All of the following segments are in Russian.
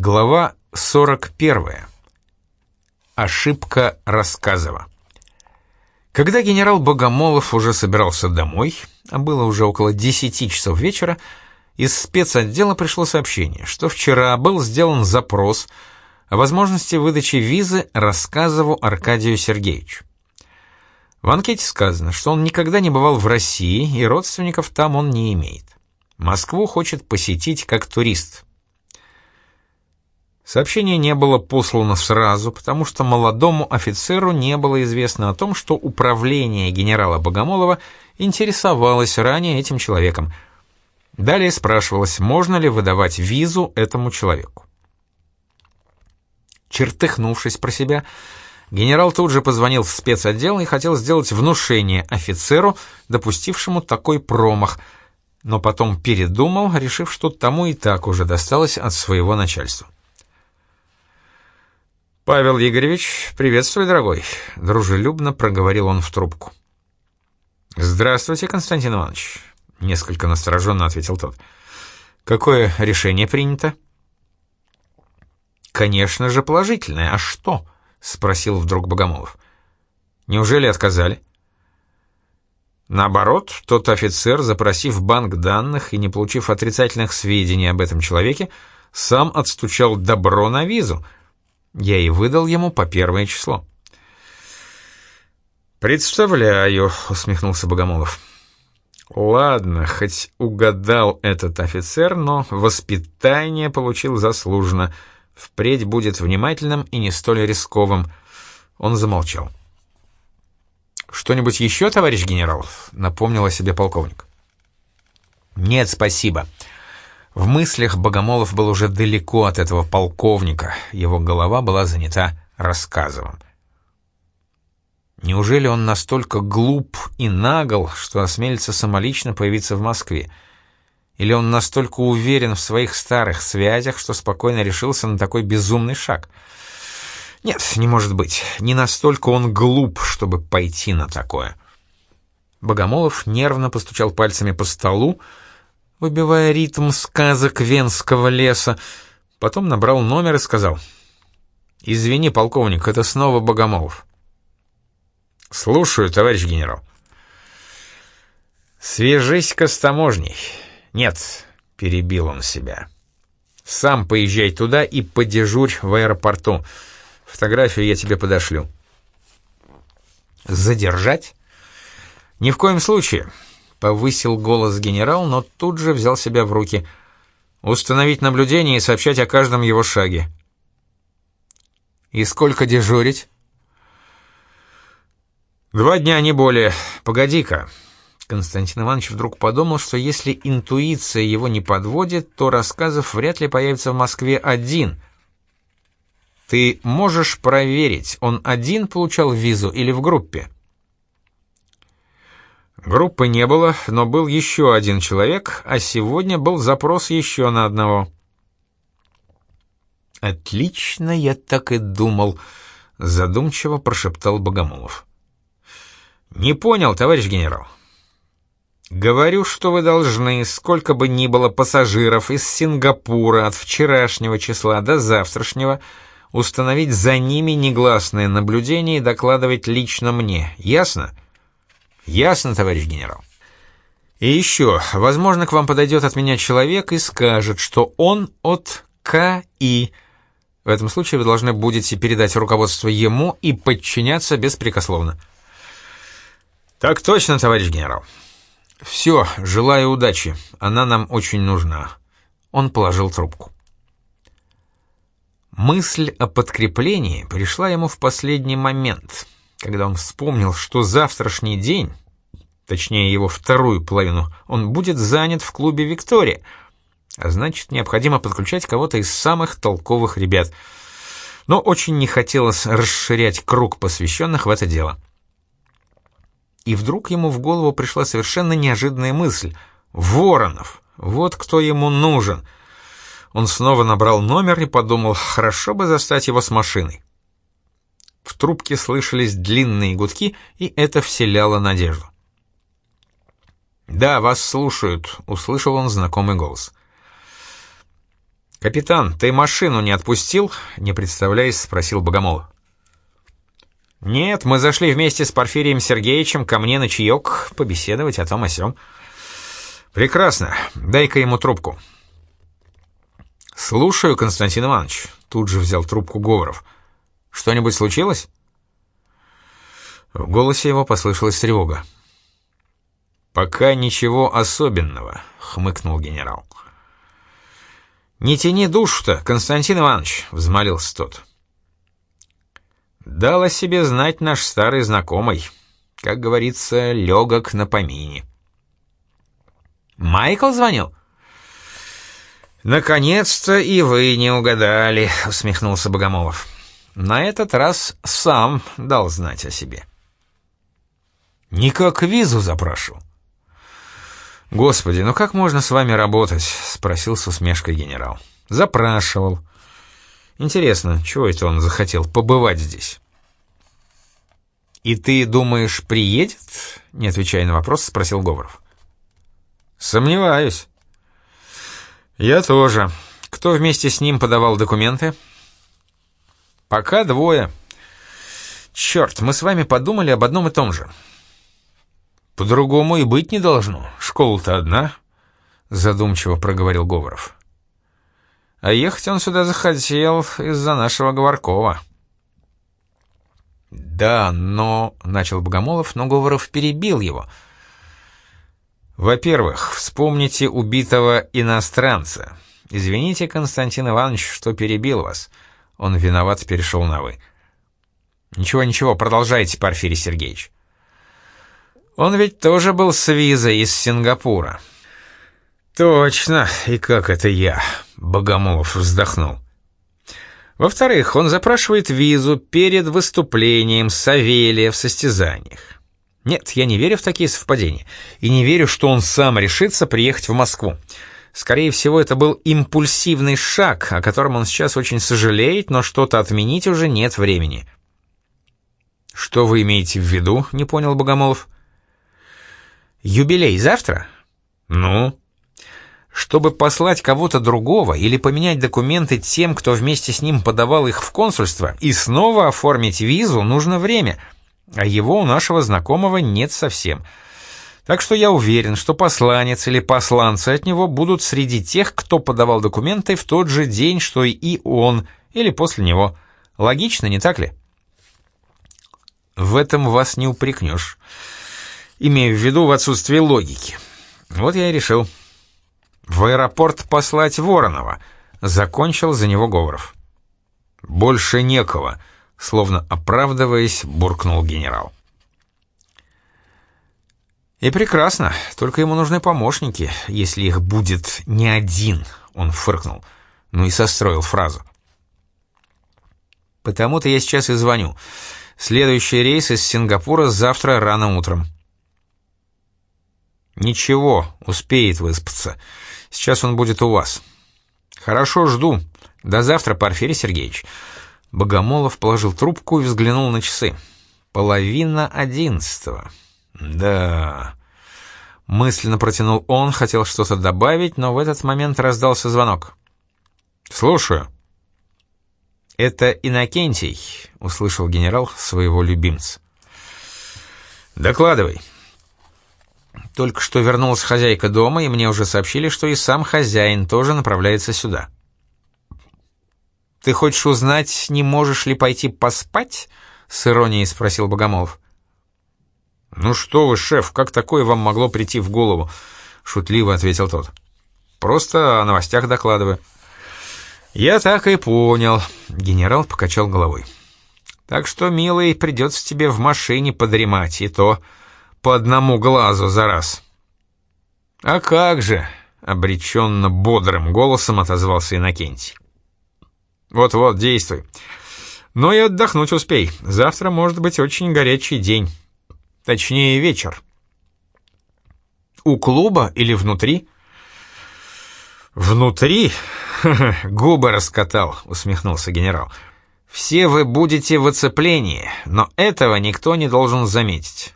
Глава 41. Ошибка рассказова. Когда генерал Богомолов уже собирался домой, а было уже около 10 часов вечера, из спецотдела пришло сообщение, что вчера был сделан запрос о возможности выдачи визы Рассказову Аркадию Сергеевичу. В анкете сказано, что он никогда не бывал в России и родственников там он не имеет. Москву хочет посетить как турист. Сообщение не было послано сразу, потому что молодому офицеру не было известно о том, что управление генерала Богомолова интересовалось ранее этим человеком. Далее спрашивалось, можно ли выдавать визу этому человеку. Чертыхнувшись про себя, генерал тут же позвонил в спецотдел и хотел сделать внушение офицеру, допустившему такой промах, но потом передумал, решив, что тому и так уже досталось от своего начальства. «Павел Игоревич, приветствую, дорогой», — дружелюбно проговорил он в трубку. «Здравствуйте, Константин Иванович», — несколько настороженно ответил тот. «Какое решение принято?» «Конечно же, положительное. А что?» — спросил вдруг Богомолов. «Неужели отказали?» Наоборот, тот офицер, запросив банк данных и не получив отрицательных сведений об этом человеке, сам отстучал добро на визу — я и выдал ему по первое число. «Представляю», — усмехнулся Богомолов. «Ладно, хоть угадал этот офицер, но воспитание получил заслуженно. Впредь будет внимательным и не столь рисковым». Он замолчал. «Что-нибудь еще, товарищ генерал?» — напомнил о себе полковник. «Нет, спасибо. В мыслях Богомолов был уже далеко от этого полковника, его голова была занята рассказом. Неужели он настолько глуп и нагл, что осмелится самолично появиться в Москве? Или он настолько уверен в своих старых связях, что спокойно решился на такой безумный шаг? Нет, не может быть. Не настолько он глуп, чтобы пойти на такое. Богомолов нервно постучал пальцами по столу, выбивая ритм сказок Венского леса. Потом набрал номер и сказал. «Извини, полковник, это снова Богомолов». «Слушаю, товарищ генерал». «Свяжись-ка с таможней». «Нет», — перебил он себя. «Сам поезжай туда и подежурь в аэропорту. Фотографию я тебе подошлю». «Задержать?» «Ни в коем случае. — повысил голос генерал, но тут же взял себя в руки. «Установить наблюдение и сообщать о каждом его шаге». «И сколько дежурить?» «Два дня, не более. Погоди-ка». Константин Иванович вдруг подумал, что если интуиция его не подводит, то рассказов вряд ли появится в Москве один. «Ты можешь проверить, он один получал визу или в группе?» Группы не было, но был еще один человек, а сегодня был запрос еще на одного. «Отлично, я так и думал», — задумчиво прошептал Богомолов. «Не понял, товарищ генерал». «Говорю, что вы должны, сколько бы ни было пассажиров из Сингапура от вчерашнего числа до завтрашнего, установить за ними негласное наблюдение и докладывать лично мне. Ясно?» Ясно, товарищ генерал. И еще, возможно, к вам подойдет от меня человек и скажет, что он от К.И. В этом случае вы должны будете передать руководство ему и подчиняться беспрекословно. Так точно, товарищ генерал. Все, желаю удачи, она нам очень нужна. Он положил трубку. Мысль о подкреплении пришла ему в последний момент — когда он вспомнил, что завтрашний день, точнее его вторую половину, он будет занят в клубе «Виктория», а значит, необходимо подключать кого-то из самых толковых ребят. Но очень не хотелось расширять круг посвященных в это дело. И вдруг ему в голову пришла совершенно неожиданная мысль. «Воронов! Вот кто ему нужен!» Он снова набрал номер и подумал, хорошо бы застать его с машиной. В трубке слышались длинные гудки, и это вселяло надежду. «Да, вас слушают», — услышал он знакомый голос. «Капитан, ты машину не отпустил?» — не представляясь, спросил Богомол. «Нет, мы зашли вместе с Порфирием Сергеевичем ко мне на чаек побеседовать о том о сём». «Прекрасно. Дай-ка ему трубку». «Слушаю, Константин Иванович», — тут же взял трубку Говоров. «Что-нибудь случилось?» В голосе его послышалась тревога. «Пока ничего особенного», — хмыкнул генерал. «Не тяни душу-то, Константин Иванович», — взмолился тот. «Дал о себе знать наш старый знакомый, как говорится, легок на помине». «Майкл звонил?» «Наконец-то и вы не угадали», — усмехнулся Богомолов. «На этот раз сам дал знать о себе». «Никак визу запрашивал». «Господи, ну как можно с вами работать?» — спросил с усмешкой генерал. «Запрашивал. Интересно, чего это он захотел побывать здесь?» «И ты думаешь, приедет?» — не отвечая на вопрос, спросил Говоров. «Сомневаюсь». «Я тоже. Кто вместе с ним подавал документы?» «Пока двое. Черт, мы с вами подумали об одном и том же». «По-другому и быть не должно. Школа-то одна», — задумчиво проговорил Говоров. «А ехать он сюда захотел из-за нашего Говоркова». «Да, но...» — начал Богомолов, но Говоров перебил его. «Во-первых, вспомните убитого иностранца. Извините, Константин Иванович, что перебил вас. Он виноват перешел на «вы». «Ничего, ничего, продолжайте, Порфирий Сергеевич». Он ведь тоже был с визой из Сингапура. Точно, и как это я, Богомолов вздохнул. Во-вторых, он запрашивает визу перед выступлением Савелия в состязаниях. Нет, я не верю в такие совпадения. И не верю, что он сам решится приехать в Москву. Скорее всего, это был импульсивный шаг, о котором он сейчас очень сожалеет, но что-то отменить уже нет времени. «Что вы имеете в виду?» — не понял Богомолов. Юбилей завтра? Ну? Чтобы послать кого-то другого или поменять документы тем, кто вместе с ним подавал их в консульство, и снова оформить визу, нужно время, а его у нашего знакомого нет совсем. Так что я уверен, что посланец или посланцы от него будут среди тех, кто подавал документы в тот же день, что и он, или после него. Логично, не так ли? В этом вас не упрекнешь имею в виду в отсутствие логики. Вот я и решил. В аэропорт послать Воронова. Закончил за него Говоров. Больше некого, словно оправдываясь, буркнул генерал. И прекрасно, только ему нужны помощники, если их будет не один, он фыркнул, ну и состроил фразу. Потому-то я сейчас и звоню. Следующий рейс из Сингапура завтра рано утром. «Ничего, успеет выспаться. Сейчас он будет у вас». «Хорошо, жду. До завтра, Порфирий Сергеевич». Богомолов положил трубку и взглянул на часы. «Половина одиннадцатого». «Да...» Мысленно протянул он, хотел что-то добавить, но в этот момент раздался звонок. «Слушаю». «Это Иннокентий», — услышал генерал своего любимца. «Докладывай». Только что вернулась хозяйка дома, и мне уже сообщили, что и сам хозяин тоже направляется сюда. «Ты хочешь узнать, не можешь ли пойти поспать?» — с иронией спросил Богомолов. «Ну что вы, шеф, как такое вам могло прийти в голову?» — шутливо ответил тот. «Просто о новостях докладываю». «Я так и понял», — генерал покачал головой. «Так что, милый, придется тебе в машине подремать, и то...» по одному глазу за раз. «А как же!» — обреченно бодрым голосом отозвался Иннокентий. «Вот-вот, действуй. Но и отдохнуть успей. Завтра может быть очень горячий день. Точнее, вечер». «У клуба или внутри?» «Внутри?» — губы раскатал, — усмехнулся генерал. «Все вы будете в оцеплении, но этого никто не должен заметить.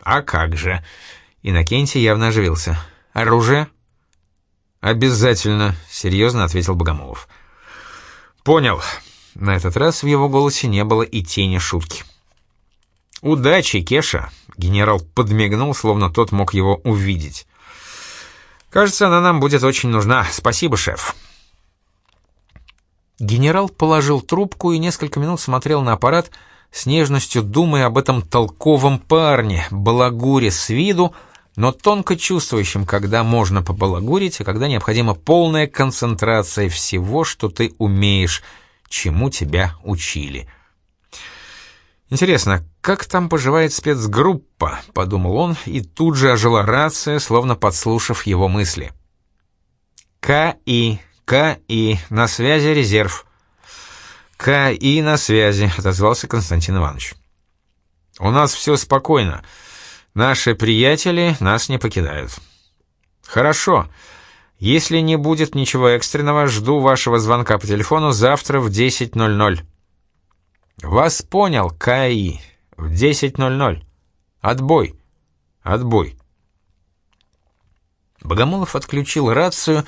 «А как же?» Иннокентий явно оживился. «Оружие?» «Обязательно», — серьезно ответил Богомолов. «Понял». На этот раз в его голосе не было и тени шутки. «Удачи, Кеша!» — генерал подмигнул, словно тот мог его увидеть. «Кажется, она нам будет очень нужна. Спасибо, шеф». Генерал положил трубку и несколько минут смотрел на аппарат, с нежностью думая об этом толковом парне, балагуре с виду, но тонко чувствующим, когда можно побалагурить, а когда необходима полная концентрация всего, что ты умеешь, чему тебя учили. «Интересно, как там поживает спецгруппа?» — подумал он, и тут же ожила рация, словно подслушав его мысли. «К.И. К.И. На связи резерв». «К.И. на связи», — отозвался Константин Иванович. «У нас все спокойно. Наши приятели нас не покидают». «Хорошо. Если не будет ничего экстренного, жду вашего звонка по телефону завтра в 10.00». «Вас понял, К.И. В 10.00. Отбой. Отбой». Богомолов отключил рацию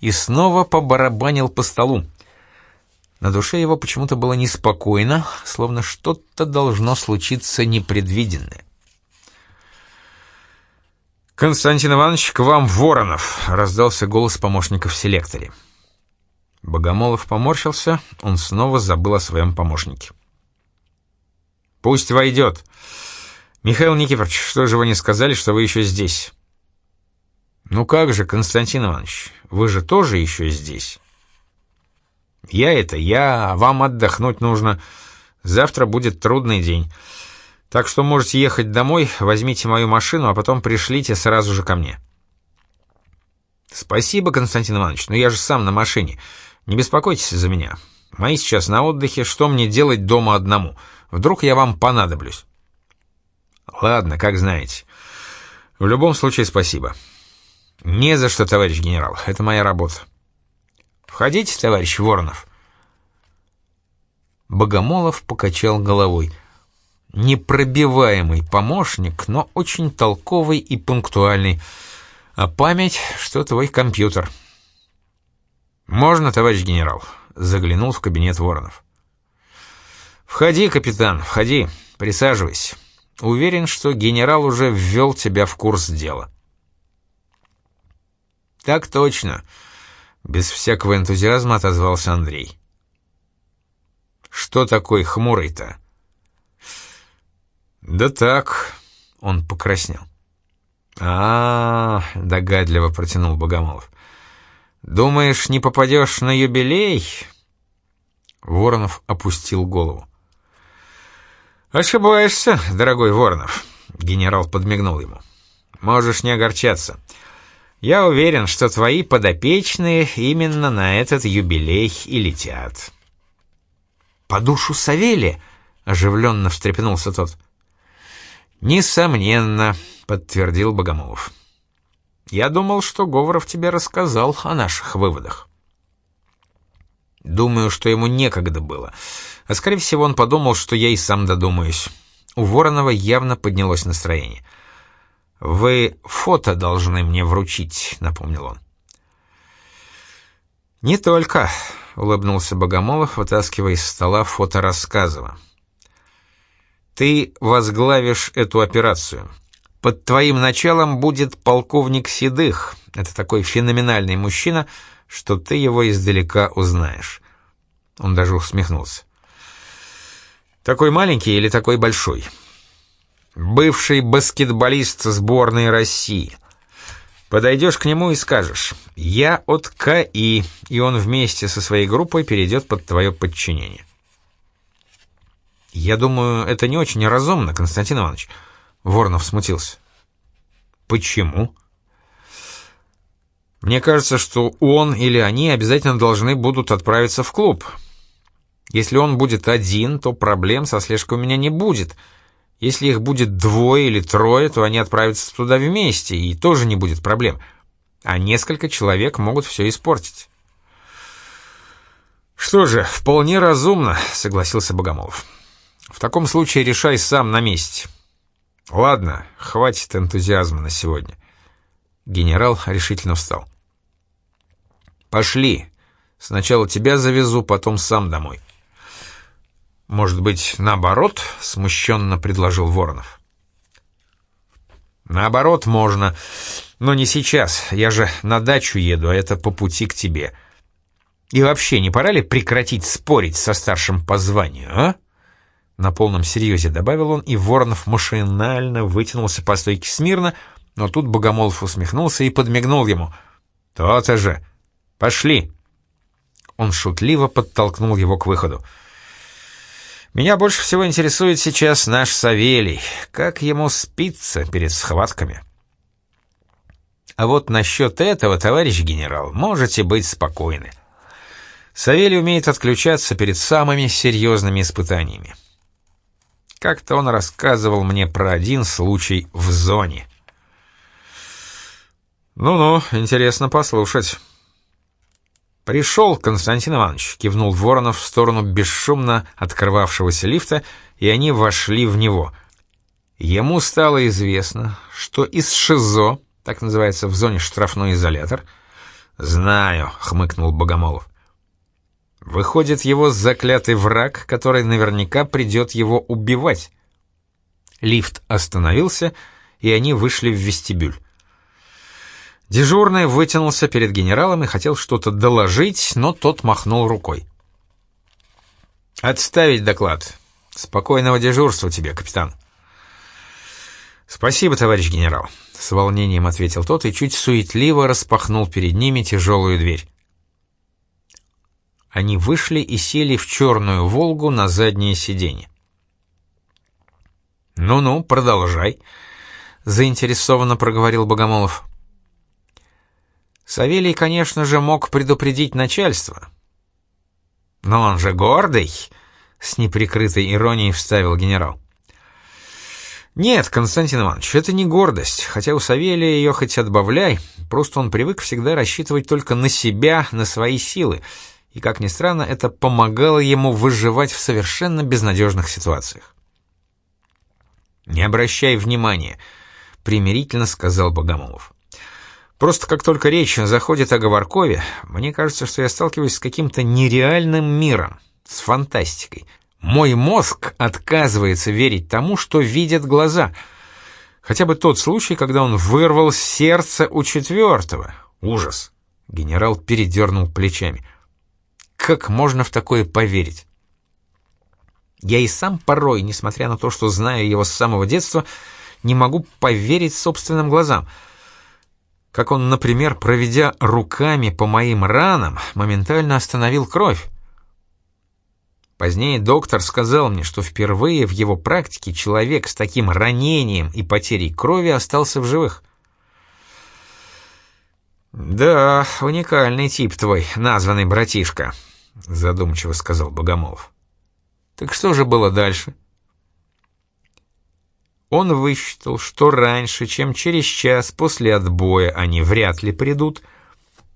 и снова побарабанил по столу. На душе его почему-то было неспокойно, словно что-то должно случиться непредвиденное. «Константин Иванович, к вам Воронов!» — раздался голос помощника в селекторе. Богомолов поморщился, он снова забыл о своем помощнике. «Пусть войдет. Михаил Никифорович, что же вы не сказали, что вы еще здесь?» «Ну как же, Константин Иванович, вы же тоже еще здесь?» «Я это я, а вам отдохнуть нужно. Завтра будет трудный день. Так что можете ехать домой, возьмите мою машину, а потом пришлите сразу же ко мне». «Спасибо, Константин Иванович, но я же сам на машине. Не беспокойтесь за меня. Мои сейчас на отдыхе, что мне делать дома одному? Вдруг я вам понадоблюсь?» «Ладно, как знаете. В любом случае спасибо». «Не за что, товарищ генерал, это моя работа». «Входите, товарищ Воронов». Богомолов покачал головой. Непробиваемый помощник, но очень толковый и пунктуальный. А память, что твой компьютер. «Можно, товарищ генерал?» — заглянул в кабинет Воронов. «Входи, капитан, входи, присаживайся. Уверен, что генерал уже ввел тебя в курс дела». «Так точно», — без всякого энтузиазма отозвался Андрей. «Что такой хмурый-то?» «Да так», — он покраснел. а, -а, -а догадливо протянул Богомолов. «Думаешь, не попадешь на юбилей?» Воронов опустил голову. «Ошибаешься, дорогой Воронов», — генерал подмигнул ему. «Можешь не огорчаться. Я уверен, что твои подопечные именно на этот юбилей и летят». «По душу Савелия?» — оживленно встрепенулся тот. «Несомненно», — подтвердил Богомолов. «Я думал, что Говоров тебе рассказал о наших выводах». Думаю, что ему некогда было. А скорее всего, он подумал, что я и сам додумаюсь. У Воронова явно поднялось настроение. «Вы фото должны мне вручить», — напомнил он. «Не только», — улыбнулся Богомолов, вытаскивая из стола фото Рассказова. «Ты возглавишь эту операцию. Под твоим началом будет полковник Седых. Это такой феноменальный мужчина, что ты его издалека узнаешь». Он даже усмехнулся. «Такой маленький или такой большой?» бывший баскетболист сборной России. Подойдешь к нему и скажешь «Я от КИ», и он вместе со своей группой перейдет под твое подчинение. «Я думаю, это не очень разумно, Константин Иванович», — Воронов смутился. «Почему?» «Мне кажется, что он или они обязательно должны будут отправиться в клуб. Если он будет один, то проблем со слежкой у меня не будет», — если их будет двое или трое, то они отправятся туда вместе, и тоже не будет проблем. А несколько человек могут все испортить. «Что же, вполне разумно», — согласился Богомолов. «В таком случае решай сам на месте». «Ладно, хватит энтузиазма на сегодня». Генерал решительно встал. Пошли. Сначала тебя завезу, потом сам домой. Может быть, наоборот, смущенно предложил Воронов. Наоборот, можно, но не сейчас. Я же на дачу еду, а это по пути к тебе. И вообще, не пора ли прекратить спорить со старшим по званию, а? На полном серьезе добавил он, и Воронов машинально вытянулся по стойке смирно, но тут Богомолов усмехнулся и подмигнул ему. «То-то же! Пошли!» Он шутливо подтолкнул его к выходу. «Меня больше всего интересует сейчас наш Савелий. Как ему спится перед схватками?» «А вот насчет этого, товарищ генерал, можете быть спокойны. Савелий умеет отключаться перед самыми серьезными испытаниями. Как-то он рассказывал мне про один случай в зоне». «Ну-ну, интересно послушать». «Пришел, Константин Иванович», — кивнул Воронов в сторону бесшумно открывавшегося лифта, и они вошли в него. Ему стало известно, что из ШИЗО, так называется в зоне штрафной изолятор, «Знаю», — хмыкнул Богомолов. «Выходит, его заклятый враг, который наверняка придет его убивать». Лифт остановился, и они вышли в вестибюль. Дежурный вытянулся перед генералом и хотел что-то доложить, но тот махнул рукой. «Отставить доклад. Спокойного дежурства тебе, капитан». «Спасибо, товарищ генерал», — с волнением ответил тот и чуть суетливо распахнул перед ними тяжелую дверь. Они вышли и сели в черную «Волгу» на заднее сиденье. «Ну-ну, продолжай», — заинтересованно проговорил Богомолов. Савелий, конечно же, мог предупредить начальство. «Но он же гордый!» — с неприкрытой иронией вставил генерал. «Нет, Константин Иванович, это не гордость, хотя у Савелия ее хоть отбавляй, просто он привык всегда рассчитывать только на себя, на свои силы, и, как ни странно, это помогало ему выживать в совершенно безнадежных ситуациях. «Не обращай внимания», — примирительно сказал Богомолов. Просто как только речь заходит о Говоркове, мне кажется, что я сталкиваюсь с каким-то нереальным миром, с фантастикой. Мой мозг отказывается верить тому, что видят глаза. Хотя бы тот случай, когда он вырвал сердце у четвертого. Ужас. Генерал передернул плечами. Как можно в такое поверить? Я и сам порой, несмотря на то, что знаю его с самого детства, не могу поверить собственным глазам — как он, например, проведя руками по моим ранам, моментально остановил кровь. Позднее доктор сказал мне, что впервые в его практике человек с таким ранением и потерей крови остался в живых. «Да, уникальный тип твой, названный братишка», — задумчиво сказал Богомолов. «Так что же было дальше?» Он высчитал, что раньше, чем через час после отбоя они вряд ли придут,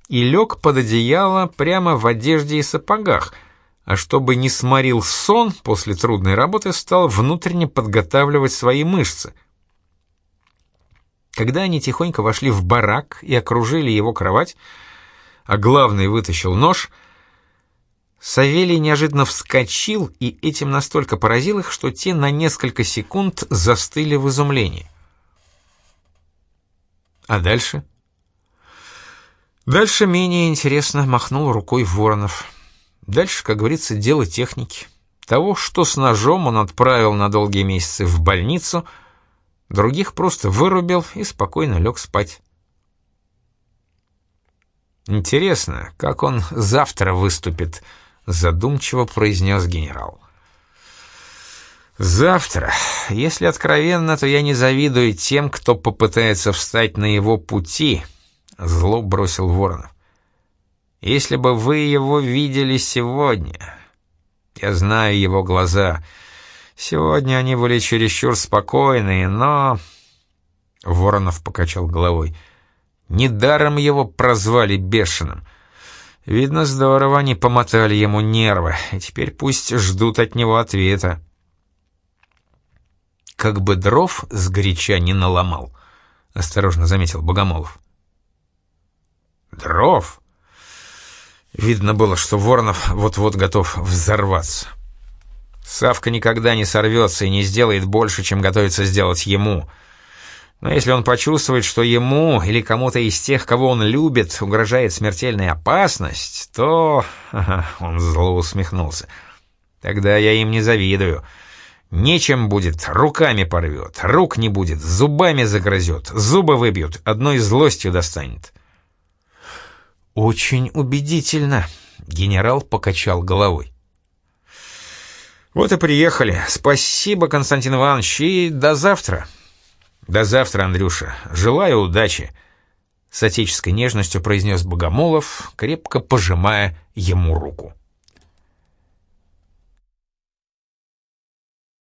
и лег под одеяло прямо в одежде и сапогах, а чтобы не сморил сон после трудной работы, стал внутренне подготавливать свои мышцы. Когда они тихонько вошли в барак и окружили его кровать, а главный вытащил нож — Савелий неожиданно вскочил, и этим настолько поразил их, что те на несколько секунд застыли в изумлении. А дальше? Дальше менее интересно махнул рукой Воронов. Дальше, как говорится, дело техники. Того, что с ножом он отправил на долгие месяцы в больницу, других просто вырубил и спокойно лег спать. Интересно, как он завтра выступит, — задумчиво произнес генерал. «Завтра, если откровенно, то я не завидую тем, кто попытается встать на его пути», — зло бросил Воронов. «Если бы вы его видели сегодня...» Я знаю его глаза. Сегодня они были чересчур спокойные, но...» Воронов покачал головой. «Недаром его прозвали Бешеным. Видно, здорово они помотали ему нервы, и теперь пусть ждут от него ответа. «Как бы дров с горяча не наломал», — осторожно заметил Богомолов. «Дров? Видно было, что Воронов вот-вот готов взорваться. Савка никогда не сорвется и не сделает больше, чем готовится сделать ему. Но если он почувствует, что ему или кому-то из тех, кого он любит, угрожает смертельная опасность, то... Он зло усмехнулся. Тогда я им не завидую. Нечем будет, руками порвет, рук не будет, зубами загрызет, зубы выбьют, одной злостью достанет. «Очень убедительно», — генерал покачал головой. «Вот и приехали. Спасибо, Константин Иванович, и до завтра». «До завтра, Андрюша. Желаю удачи», — с отеческой нежностью произнес Богомолов, крепко пожимая ему руку.